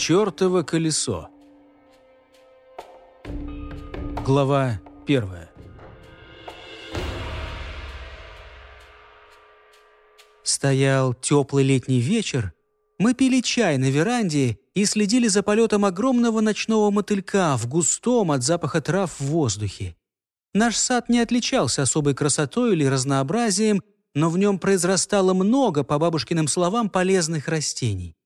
Чёртово колесо. Глава первая. Стоял теплый летний вечер. Мы пили чай на веранде и следили за полетом огромного ночного мотылька в густом от запаха трав в воздухе. Наш сад не отличался особой красотой или разнообразием, но в нем произрастало много, по бабушкиным словам, полезных растений.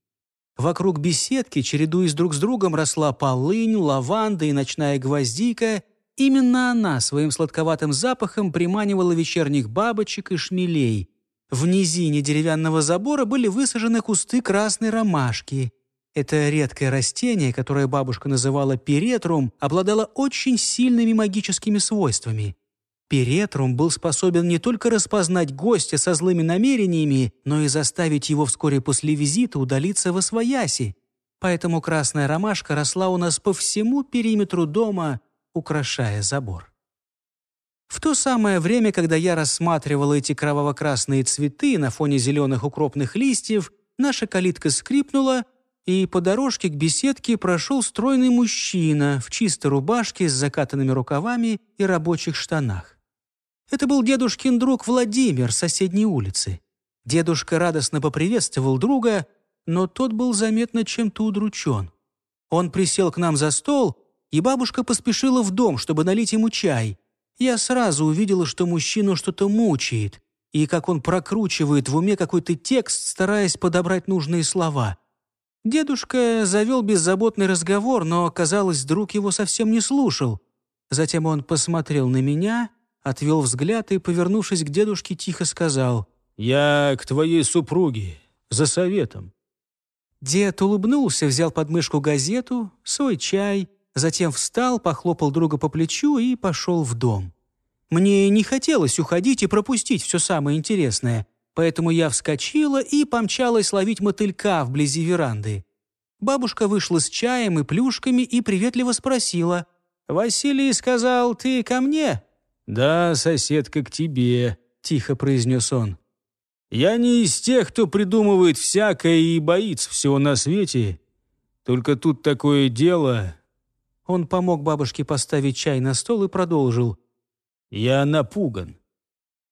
Вокруг беседки, чередуясь друг с другом, росла полынь, лаванда и ночная гвоздика. Именно она своим сладковатым запахом приманивала вечерних бабочек и шмелей. В низине деревянного забора были высажены кусты красной ромашки. Это редкое растение, которое бабушка называла перетрум, обладало очень сильными магическими свойствами. Перетрум был способен не только распознать гостя со злыми намерениями, но и заставить его вскоре после визита удалиться во свояси. Поэтому красная ромашка росла у нас по всему периметру дома, украшая забор. В то самое время, когда я рассматривала эти кроваво-красные цветы на фоне зеленых укропных листьев, наша калитка скрипнула, и по дорожке к беседке прошел стройный мужчина в чистой рубашке с закатанными рукавами и рабочих штанах. Это был дедушкин друг Владимир с соседней улицы. Дедушка радостно поприветствовал друга, но тот был заметно чем-то удручен. Он присел к нам за стол, и бабушка поспешила в дом, чтобы налить ему чай. Я сразу увидела, что мужчину что-то мучает, и как он прокручивает в уме какой-то текст, стараясь подобрать нужные слова. Дедушка завел беззаботный разговор, но, казалось, друг его совсем не слушал. Затем он посмотрел на меня — отвел взгляд и, повернувшись к дедушке, тихо сказал «Я к твоей супруге, за советом». Дед улыбнулся, взял под мышку газету, свой чай, затем встал, похлопал друга по плечу и пошел в дом. Мне не хотелось уходить и пропустить все самое интересное, поэтому я вскочила и помчалась ловить мотылька вблизи веранды. Бабушка вышла с чаем и плюшками и приветливо спросила. «Василий сказал, ты ко мне?» «Да, соседка, к тебе», — тихо произнес он. «Я не из тех, кто придумывает всякое и боится всего на свете. Только тут такое дело...» Он помог бабушке поставить чай на стол и продолжил. «Я напуган.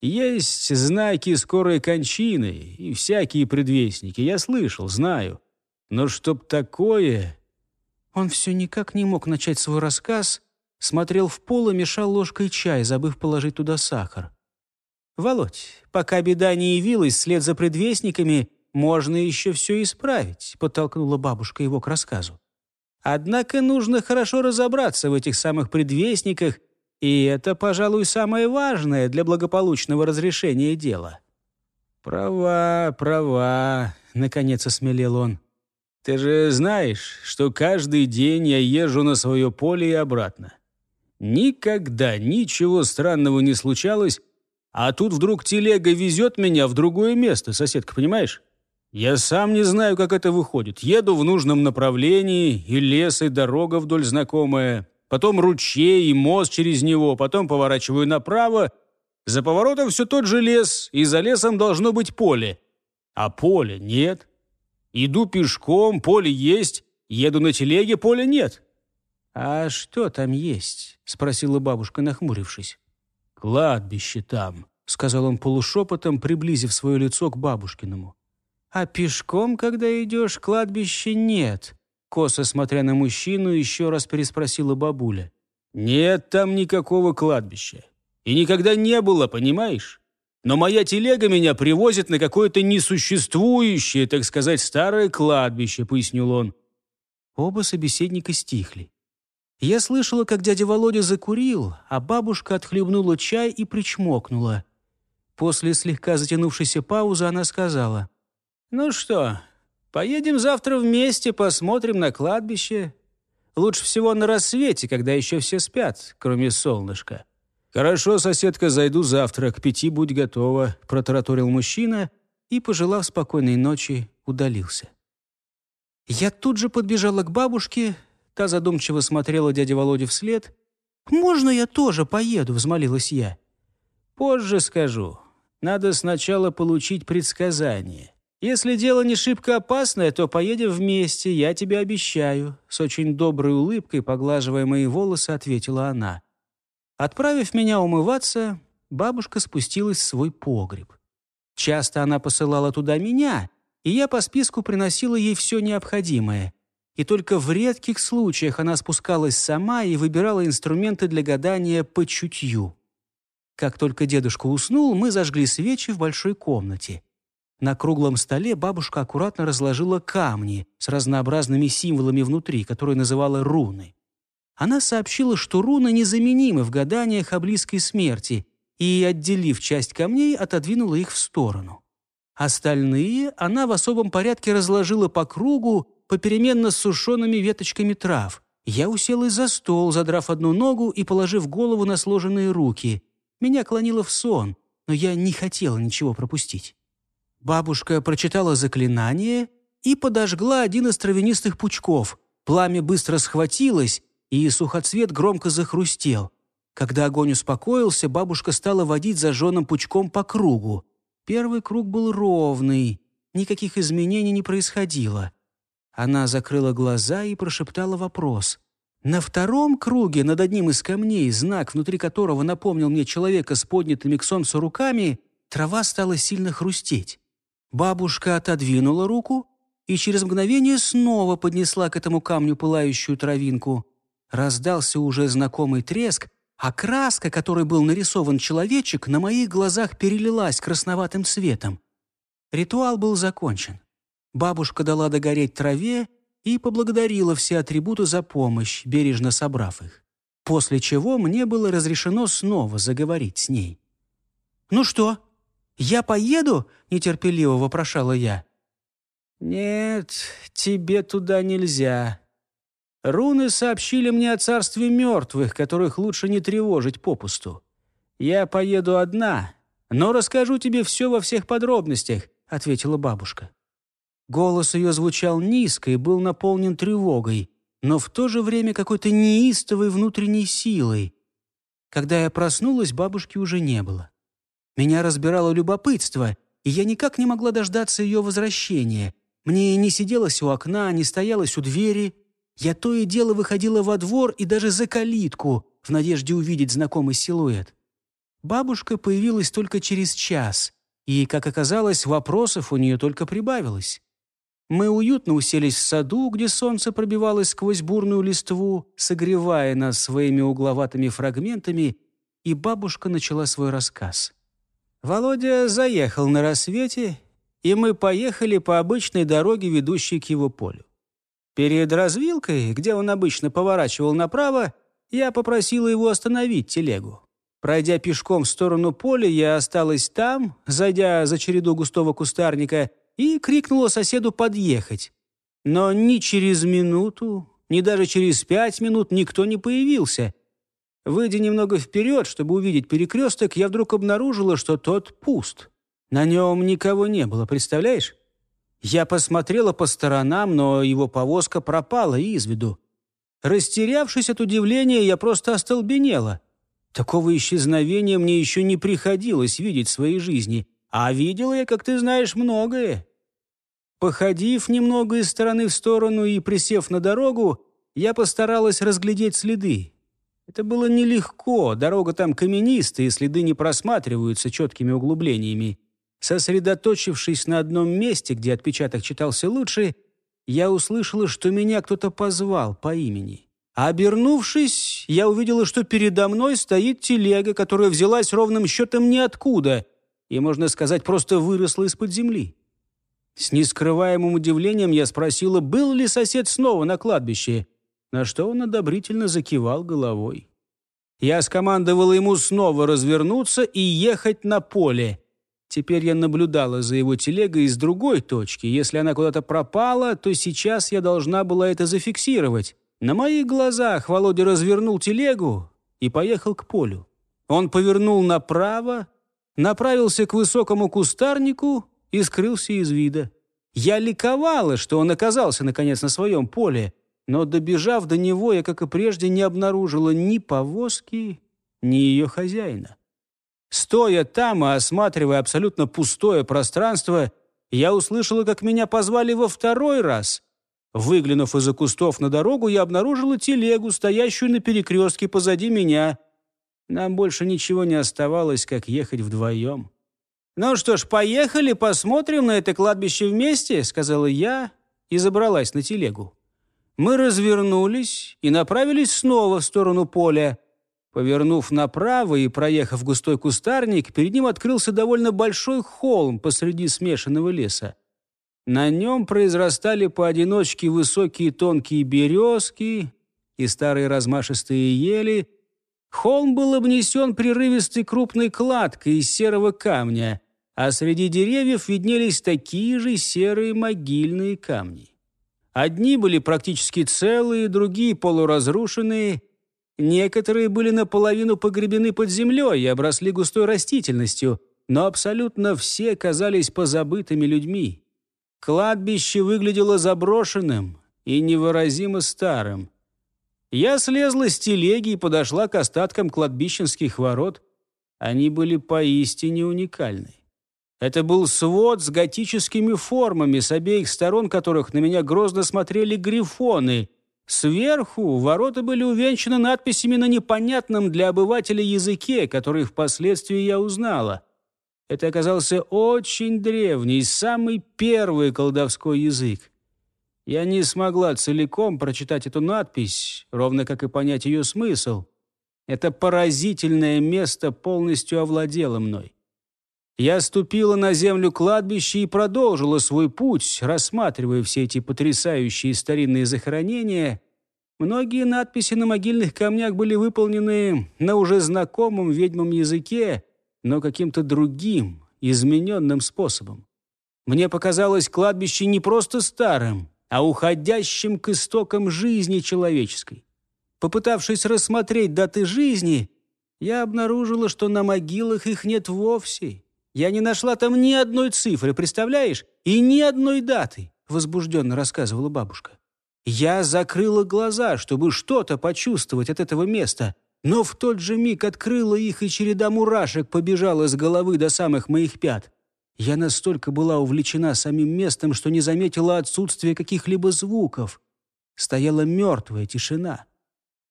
Есть знаки скорой кончины и всякие предвестники. Я слышал, знаю. Но чтоб такое...» Он все никак не мог начать свой рассказ, смотрел в пол и мешал ложкой чай, забыв положить туда сахар. «Володь, пока беда не явилась вслед за предвестниками, можно еще все исправить», подтолкнула бабушка его к рассказу. «Однако нужно хорошо разобраться в этих самых предвестниках, и это, пожалуй, самое важное для благополучного разрешения дела». «Права, права», — наконец осмелел он. «Ты же знаешь, что каждый день я езжу на свое поле и обратно. Никогда ничего странного не случалось, а тут вдруг телега везет меня в другое место, соседка, понимаешь? Я сам не знаю, как это выходит. Еду в нужном направлении, и лес, и дорога вдоль знакомая, потом ручей и мост через него, потом поворачиваю направо. За поворотом все тот же лес, и за лесом должно быть поле. А поля нет. Иду пешком, поле есть, еду на телеге, поля нет. «А что там есть?» — спросила бабушка, нахмурившись. «Кладбище там», — сказал он полушепотом, приблизив свое лицо к бабушкиному. «А пешком, когда идешь, кладбища нет», — косо смотря на мужчину, еще раз переспросила бабуля. «Нет там никакого кладбища. И никогда не было, понимаешь? Но моя телега меня привозит на какое-то несуществующее, так сказать, старое кладбище», — пояснил он. Оба собеседника стихли. Я слышала, как дядя Володя закурил, а бабушка отхлебнула чай и причмокнула. После слегка затянувшейся паузы она сказала. «Ну что, поедем завтра вместе, посмотрим на кладбище. Лучше всего на рассвете, когда еще все спят, кроме солнышка». «Хорошо, соседка, зайду завтра, к пяти будь готова», — протараторил мужчина и, пожелав спокойной ночи, удалился. Я тут же подбежала к бабушке, Та задумчиво смотрела дяде Володе вслед. «Можно я тоже поеду?» — взмолилась я. «Позже скажу. Надо сначала получить предсказание. Если дело не шибко опасное, то поедем вместе, я тебе обещаю», с очень доброй улыбкой, поглаживая мои волосы, ответила она. Отправив меня умываться, бабушка спустилась в свой погреб. Часто она посылала туда меня, и я по списку приносила ей все необходимое. И только в редких случаях она спускалась сама и выбирала инструменты для гадания по чутью. Как только дедушка уснул, мы зажгли свечи в большой комнате. На круглом столе бабушка аккуратно разложила камни с разнообразными символами внутри, которые называла руны. Она сообщила, что руны незаменимы в гаданиях о близкой смерти, и, отделив часть камней, отодвинула их в сторону. Остальные она в особом порядке разложила по кругу, попеременно с сушеными веточками трав. Я уселась за стол, задрав одну ногу и положив голову на сложенные руки. Меня клонило в сон, но я не хотела ничего пропустить. Бабушка прочитала заклинание и подожгла один из травянистых пучков. Пламя быстро схватилось, и сухоцвет громко захрустел. Когда огонь успокоился, бабушка стала водить зажженным пучком по кругу. Первый круг был ровный, никаких изменений не происходило. Она закрыла глаза и прошептала вопрос. На втором круге над одним из камней, знак, внутри которого напомнил мне человека с поднятыми к солнцу руками, трава стала сильно хрустеть. Бабушка отодвинула руку и через мгновение снова поднесла к этому камню пылающую травинку. Раздался уже знакомый треск, а краска, которой был нарисован человечек, на моих глазах перелилась красноватым цветом. Ритуал был закончен. Бабушка дала догореть траве и поблагодарила все атрибуты за помощь, бережно собрав их. После чего мне было разрешено снова заговорить с ней. «Ну что, «Я поеду?» — нетерпеливо вопрошала я. «Нет, тебе туда нельзя. Руны сообщили мне о царстве мертвых, которых лучше не тревожить попусту. Я поеду одна, но расскажу тебе все во всех подробностях», — ответила бабушка. Голос ее звучал низко и был наполнен тревогой, но в то же время какой-то неистовой внутренней силой. Когда я проснулась, бабушки уже не было. Меня разбирало любопытство, и я никак не могла дождаться ее возвращения. Мне не сиделось у окна, не стоялось у двери. Я то и дело выходила во двор и даже за калитку, в надежде увидеть знакомый силуэт. Бабушка появилась только через час, и, как оказалось, вопросов у нее только прибавилось. Мы уютно уселись в саду, где солнце пробивалось сквозь бурную листву, согревая нас своими угловатыми фрагментами, и бабушка начала свой рассказ. Володя заехал на рассвете, и мы поехали по обычной дороге, ведущей к его полю. Перед развилкой, где он обычно поворачивал направо, я попросила его остановить телегу. Пройдя пешком в сторону поля, я осталась там, зайдя за череду густого кустарника, и крикнула соседу подъехать. Но ни через минуту, ни даже через пять минут никто не появился, Выйдя немного вперед, чтобы увидеть перекресток, я вдруг обнаружила, что тот пуст. На нем никого не было, представляешь? Я посмотрела по сторонам, но его повозка пропала из виду. Растерявшись от удивления, я просто остолбенела. Такого исчезновения мне еще не приходилось видеть в своей жизни, а видела я, как ты знаешь, многое. Походив немного из стороны в сторону и присев на дорогу, я постаралась разглядеть следы. Это было нелегко, дорога там каменистая, и следы не просматриваются четкими углублениями. Сосредоточившись на одном месте, где отпечаток читался лучше, я услышала, что меня кто-то позвал по имени. А обернувшись, я увидела, что передо мной стоит телега, которая взялась ровным счетом ниоткуда и, можно сказать, просто выросла из-под земли. С нескрываемым удивлением я спросила, был ли сосед снова на кладбище на что он одобрительно закивал головой. Я скомандовала ему снова развернуться и ехать на поле. Теперь я наблюдала за его телегой из другой точки. Если она куда-то пропала, то сейчас я должна была это зафиксировать. На моих глазах Володя развернул телегу и поехал к полю. Он повернул направо, направился к высокому кустарнику и скрылся из вида. Я ликовала, что он оказался, наконец, на своем поле, но, добежав до него, я, как и прежде, не обнаружила ни повозки, ни ее хозяина. Стоя там и осматривая абсолютно пустое пространство, Я услышала, как меня позвали во второй раз. Выглянув из-за кустов на дорогу, я обнаружила телегу, стоящую на перекрестке позади меня. Нам больше ничего не оставалось, как ехать вдвоем. «Ну что ж, поехали, посмотрим на это кладбище вместе», — сказала я и забралась на телегу. Мы развернулись и направились снова в сторону поля. Повернув направо и проехав густой кустарник, перед ним открылся довольно большой холм посреди смешанного леса. На нем произрастали поодиночке высокие тонкие березки и старые размашистые ели. Холм был обнесен прерывистой крупной кладкой из серого камня, а среди деревьев виднелись такие же серые могильные камни. Одни были практически целые, другие полуразрушенные. Некоторые были наполовину погребены под землей и обросли густой растительностью, но абсолютно все казались позабытыми людьми. Кладбище выглядело заброшенным и невыразимо старым. Я слезла с телеги и подошла к остаткам кладбищенских ворот. Они были поистине уникальны. Это был свод с готическими формами, с обеих сторон которых на меня грозно смотрели грифоны. Сверху ворота были увенчаны надписями на непонятном для обывателя языке, который впоследствии я узнала. Это оказался очень древний, самый первый колдовской язык. Я не смогла целиком прочитать эту надпись, ровно как и понять ее смысл. Это поразительное место полностью овладело мной. Я ступила на землю кладбища и продолжила свой путь, рассматривая все эти потрясающие старинные захоронения. Многие надписи на могильных камнях были выполнены на уже знакомом ведьмам языке, но каким-то другим, измененным способом. Мне показалось кладбище не просто старым, а уходящим к истокам жизни человеческой. Попытавшись рассмотреть даты жизни, я обнаружила, что на могилах их нет вовсе. Я не нашла там ни одной цифры, представляешь? И ни одной даты», — возбужденно рассказывала бабушка. Я закрыла глаза, чтобы что-то почувствовать от этого места, но в тот же миг открыла их, и череда мурашек побежала с головы до самых моих пят. Я настолько была увлечена самим местом, что не заметила отсутствия каких-либо звуков. Стояла мертвая тишина.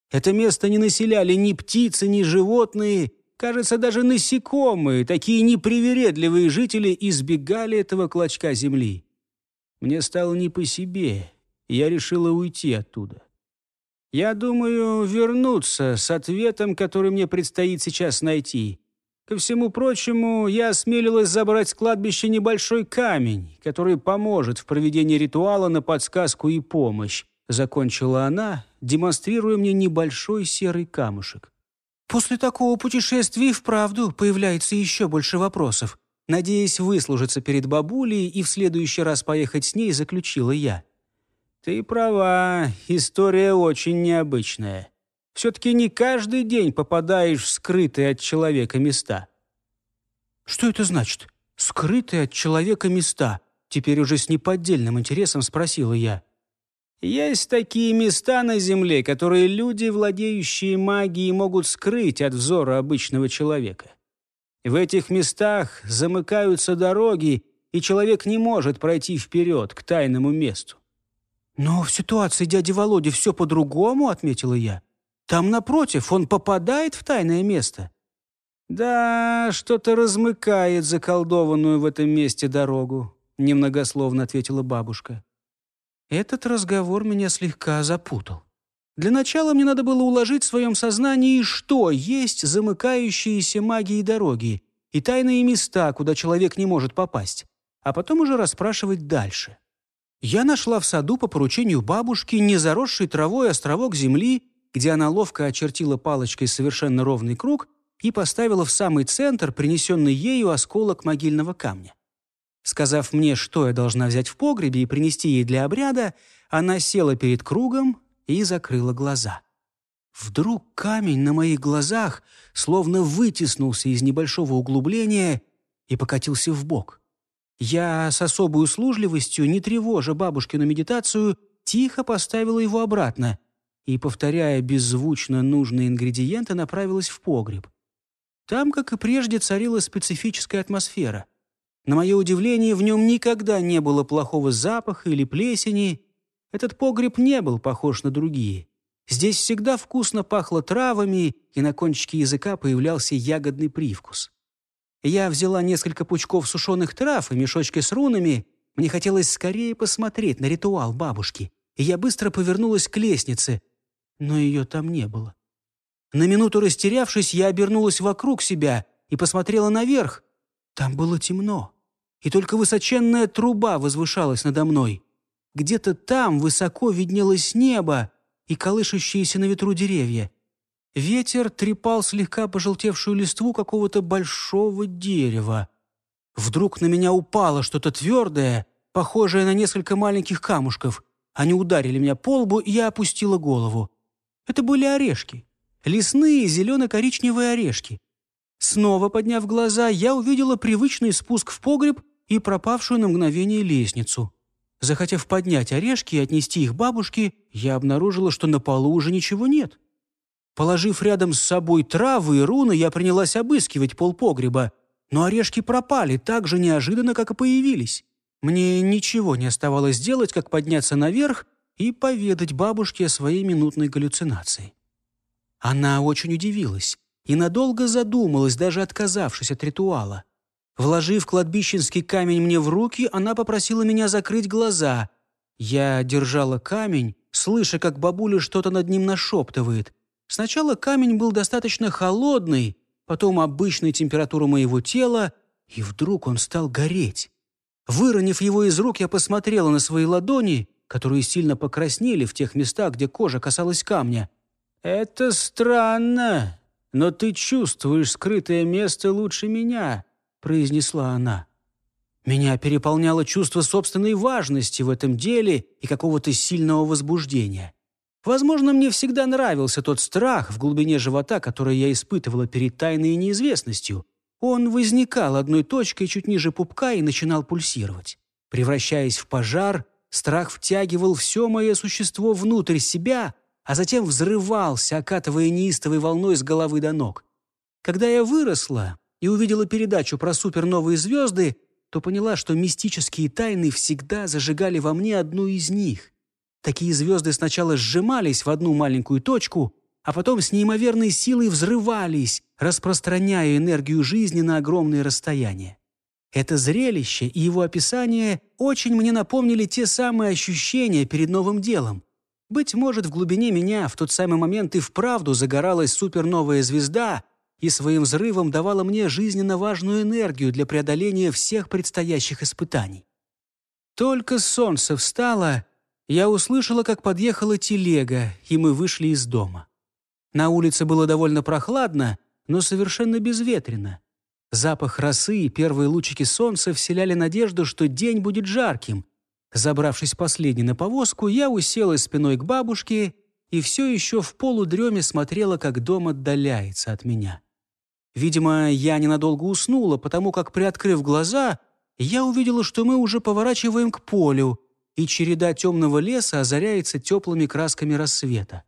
Это место не населяли ни птицы, ни животные, Кажется, даже насекомые, такие непривередливые жители, избегали этого клочка земли. Мне стало не по себе, я решила уйти оттуда. Я думаю вернуться с ответом, который мне предстоит сейчас найти. Ко всему прочему, я осмелилась забрать с кладбища небольшой камень, который поможет в проведении ритуала на подсказку и помощь. Закончила она, демонстрируя мне небольшой серый камушек. После такого путешествия и вправду появляется еще больше вопросов. Надеясь выслужиться перед бабулей и в следующий раз поехать с ней, заключила я. «Ты права, история очень необычная. Все-таки не каждый день попадаешь в скрытые от человека места». «Что это значит? Скрытые от человека места?» Теперь уже с неподдельным интересом спросила я. Есть такие места на Земле, которые люди, владеющие магией, могут скрыть от взора обычного человека. В этих местах замыкаются дороги, и человек не может пройти вперед к тайному месту. «Но в ситуации дяди Володи все по-другому», — отметила я. «Там, напротив, он попадает в тайное место». «Да, что-то размыкает заколдованную в этом месте дорогу», — немногословно ответила бабушка. Этот разговор меня слегка запутал. Для начала мне надо было уложить в своем сознании, что есть замыкающиеся магией дороги и тайные места, куда человек не может попасть, а потом уже расспрашивать дальше. Я нашла в саду по поручению бабушки незаросший травой островок земли, где она ловко очертила палочкой совершенно ровный круг и поставила в самый центр принесенный ею осколок могильного камня. Сказав мне, что я должна взять в погребе и принести ей для обряда, она села перед кругом и закрыла глаза. Вдруг камень на моих глазах словно вытеснулся из небольшого углубления и покатился в бок. Я с особой услужливостью, не тревожа бабушкину медитацию, тихо поставила его обратно и, повторяя беззвучно нужные ингредиенты, направилась в погреб. Там, как и прежде, царила специфическая атмосфера. На мое удивление, в нем никогда не было плохого запаха или плесени. Этот погреб не был похож на другие. Здесь всегда вкусно пахло травами, и на кончике языка появлялся ягодный привкус. Я взяла несколько пучков сушеных трав и мешочки с рунами. Мне хотелось скорее посмотреть на ритуал бабушки, и я быстро повернулась к лестнице, но ее там не было. На минуту растерявшись, я обернулась вокруг себя и посмотрела наверх. Там было темно, и только высоченная труба возвышалась надо мной. Где-то там высоко виднелось небо и колышущиеся на ветру деревья. Ветер трепал слегка пожелтевшую листву какого-то большого дерева. Вдруг на меня упало что-то твердое, похожее на несколько маленьких камушков. Они ударили меня по лбу, и я опустила голову. Это были орешки. Лесные зелено-коричневые орешки. Снова подняв глаза, я увидела привычный спуск в погреб и пропавшую на мгновение лестницу. Захотев поднять орешки и отнести их бабушке, я обнаружила, что на полу уже ничего нет. Положив рядом с собой травы и руны, я принялась обыскивать полпогреба, но орешки пропали так же неожиданно, как и появились. Мне ничего не оставалось делать, как подняться наверх и поведать бабушке о своей минутной галлюцинации. Она очень удивилась и надолго задумалась, даже отказавшись от ритуала. Вложив кладбищенский камень мне в руки, она попросила меня закрыть глаза. Я держала камень, слыша, как бабуля что-то над ним нашептывает. Сначала камень был достаточно холодный, потом обычной температура моего тела, и вдруг он стал гореть. Выронив его из рук, я посмотрела на свои ладони, которые сильно покраснели в тех местах, где кожа касалась камня. «Это странно, но ты чувствуешь скрытое место лучше меня», — произнесла она. Меня переполняло чувство собственной важности в этом деле и какого-то сильного возбуждения. Возможно, мне всегда нравился тот страх в глубине живота, который я испытывала перед тайной неизвестностью. Он возникал одной точкой чуть ниже пупка и начинал пульсировать. Превращаясь в пожар, страх втягивал все мое существо внутрь себя, а затем взрывался, окатывая неистовой волной с головы до ног. Когда я выросла и увидела передачу про суперновые звезды, то поняла, что мистические тайны всегда зажигали во мне одну из них. Такие звезды сначала сжимались в одну маленькую точку, а потом с неимоверной силой взрывались, распространяя энергию жизни на огромные расстояния. Это зрелище и его описание очень мне напомнили те самые ощущения перед новым делом. Быть может, в глубине меня в тот самый момент и вправду загоралась суперновая звезда и своим взрывом давала мне жизненно важную энергию для преодоления всех предстоящих испытаний. Только солнце встало, я услышала, как подъехала телега, и мы вышли из дома. На улице было довольно прохладно, но совершенно безветренно. Запах росы и первые лучики солнца вселяли надежду, что день будет жарким. Забравшись последней на повозку, я уселась спиной к бабушке и все еще в полудреме смотрела, как дом отдаляется от меня. Видимо, я ненадолго уснула, потому как, приоткрыв глаза, я увидела, что мы уже поворачиваем к полю, и череда темного леса озаряется теплыми красками рассвета.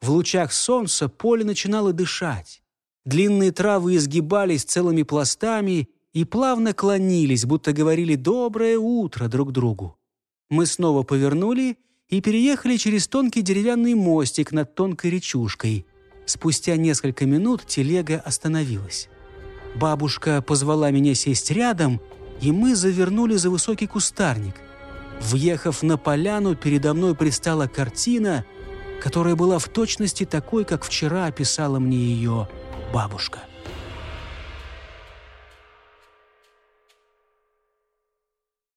В лучах солнца поле начинало дышать. Длинные травы изгибались целыми пластами и плавно клонились, будто говорили «доброе утро» друг другу. Мы снова повернули и переехали через тонкий деревянный мостик над тонкой речушкой. Спустя несколько минут телега остановилась. Бабушка позвала меня сесть рядом, и мы завернули за высокий кустарник. Въехав на поляну, передо мной предстала картина — которая была в точности такой, как вчера описала мне ее бабушка.